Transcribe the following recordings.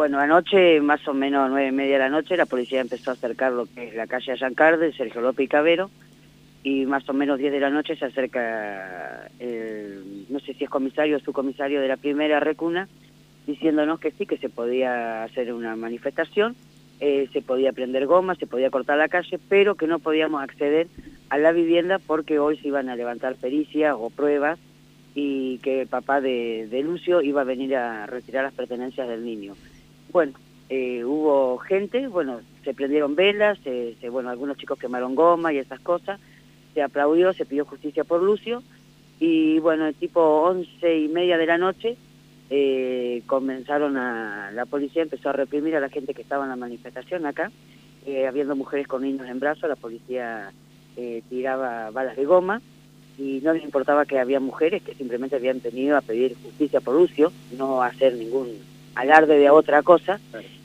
Bueno, anoche, más o menos nueve y media de la noche, la policía empezó a acercar lo que es la calle Allancarde, Sergio López y Cabero, y más o menos diez de la noche se acerca, el, no sé si es comisario o subcomisario de la primera recuna, diciéndonos que sí, que se podía hacer una manifestación, eh, se podía prender goma, se podía cortar la calle, pero que no podíamos acceder a la vivienda porque hoy se iban a levantar pericias o pruebas y que el papá de Lucio iba a venir a retirar las pertenencias del niño. Bueno, eh, hubo gente, bueno, se prendieron velas, se, bueno, algunos chicos quemaron goma y esas cosas, se aplaudió, se pidió justicia por Lucio, y bueno, tipo once y media de la noche, eh, comenzaron a, la policía empezó a reprimir a la gente que estaba en la manifestación acá, eh, habiendo mujeres con niños en brazos, la policía eh, tiraba balas de goma, y no les importaba que había mujeres que simplemente habían venido a pedir justicia por Lucio, no hacer ningún alarde de otra cosa,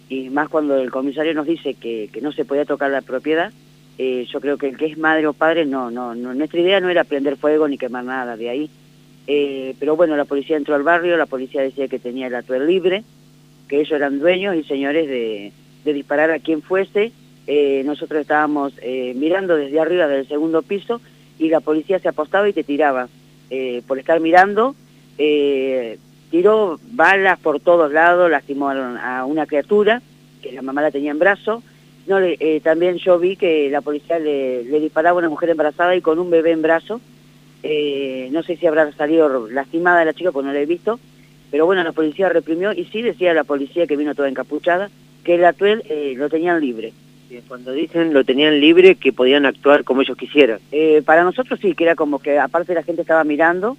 y más cuando el comisario nos dice que, que no se podía tocar la propiedad, eh, yo creo que el que es madre o padre, no, no, no, nuestra idea no era prender fuego ni quemar nada de ahí, eh, pero bueno, la policía entró al barrio, la policía decía que tenía el atuel libre, que ellos eran dueños y señores de, de disparar a quien fuese, eh, nosotros estábamos mirando desde arriba del segundo piso y la policía se apostaba y te tiraba, por estar mirando, tiró balas por todos lados, lastimaron a una criatura, que la mamá la tenía en brazo. No, eh, también yo vi que la policía le, disparaba a una mujer embarazada y con un bebé en brazo. Eh, no sé si habrá salido lastimada la chica, porque no la he visto. Pero bueno, la policía reprimió y sí decía la policía que vino toda encapuchada que el atuel eh, lo tenían libre. Cuando dicen lo tenían libre, que podían actuar como ellos quisieran. para nosotros sí, que era como que aparte la gente estaba mirando,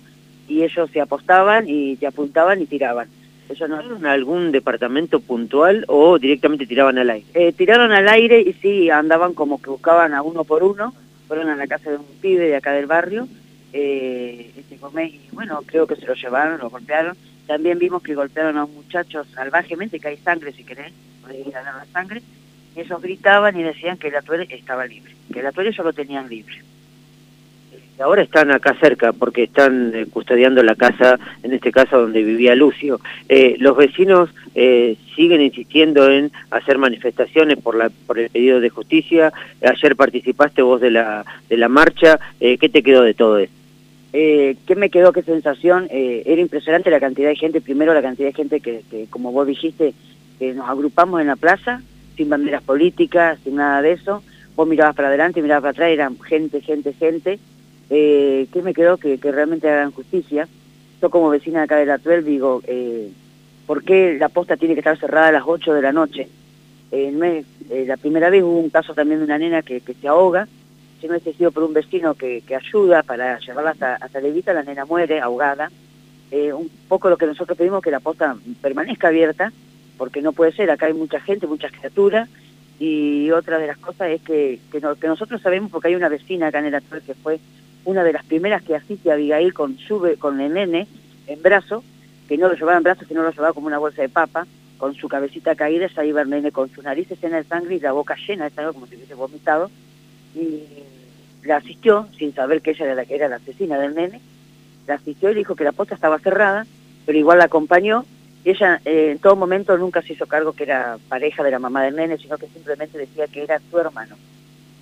y ellos se apostaban y te apuntaban y tiraban. ¿Eso no en algún departamento puntual o directamente tiraban al aire? Eh, tiraron al aire y sí, andaban como que buscaban a uno por uno, fueron a la casa de un pibe de acá del barrio, eh, este y bueno, creo que se lo llevaron, lo golpearon. También vimos que golpearon a un muchacho salvajemente, que hay sangre si querés, podés ir a la sangre. Ellos gritaban y decían que el atuel estaba libre, que el atuel ellos lo tenían libre. Ahora están acá cerca porque están eh, custodiando la casa, en este caso donde vivía Lucio. Eh, los vecinos eh, siguen insistiendo en hacer manifestaciones por, la, por el pedido de justicia. Ayer participaste vos de la, de la marcha. ¿Qué te quedó de todo esto? ¿Qué me quedó? ¿Qué sensación? era impresionante la cantidad de gente. Primero la cantidad de gente que, que como vos dijiste, nos agrupamos en la plaza, sin banderas políticas, sin nada de eso. Vos mirabas para adelante, mirabas para atrás, eran gente, gente, gente eh, ¿qué me quedó? Que, realmente hagan justicia. Yo como vecina acá de la Tuel digo, eh, ¿por qué la posta tiene que estar cerrada a las 8 de la noche? Eh, eh, la primera vez hubo un caso también de una nena que, se ahoga, si no es sido por un vecino que, ayuda para llevarla hasta, hasta Levita, la nena muere ahogada. Eh, un poco lo que nosotros pedimos que la posta permanezca abierta, porque no puede ser, acá hay mucha gente, muchas criaturas, y otra de las cosas es que, que, nosotros sabemos, porque hay una vecina acá en el actual que fue una de las primeras que asiste a Abigail con, sube, con el nene en brazo, que no lo llevaba en brazos, sino lo llevaba como una bolsa de papa, con su cabecita caída, ya iba el nene con su nariz llena de sangre y la boca llena de sangre, como si hubiese vomitado, y la asistió, sin saber que ella era la que era la asesina del nene, la asistió y dijo que la posta estaba cerrada, pero igual la acompañó, y ella eh, en todo momento nunca se hizo cargo que era pareja de la mamá del nene, sino que simplemente decía que era su hermano.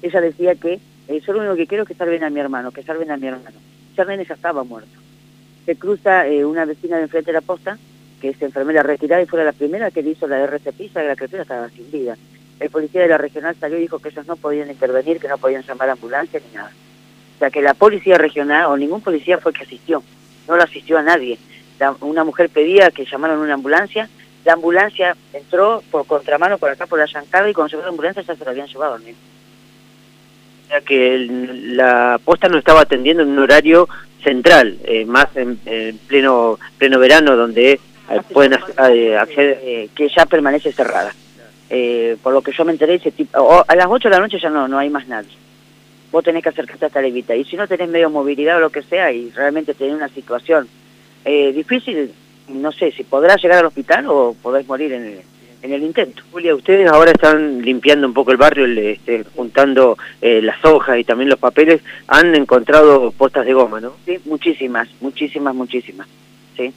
Ella decía que eh, yo lo único que quiero es que salven a mi hermano, que salven a mi hermano. Ya nene ya estaba muerto. Se cruza eh, una vecina de enfrente de la posta, que es enfermera retirada y fue la primera que le hizo la RCP y la criatura estaba sin vida. El policía de la regional salió y dijo que ellos no podían intervenir, que no podían llamar ambulancia ni nada. O sea que la policía regional o ningún policía fue que asistió, no lo asistió a nadie. una mujer pedía que llamaran una ambulancia, la ambulancia entró por contramano por acá por la Yancada y cuando llegó la ambulancia ya se lo habían llevado al que la posta no estaba atendiendo en un horario central, eh, más en, pleno pleno verano, donde eh, pueden eh, acceder... que ya permanece cerrada. por lo que yo me enteré, ese tipo, a las 8 de la noche ya no, no hay más nadie. Vos tenés que acercarte hasta Levita. Y si no tenés medio movilidad o lo que sea, y realmente tenés una situación difícil, no sé si podrás llegar al hospital o podés morir en el, en el intento. Julia, ustedes ahora están limpiando un poco el barrio, este, juntando eh, las hojas y también los papeles. Han encontrado postas de goma, ¿no? Sí, muchísimas, muchísimas, muchísimas. Sí.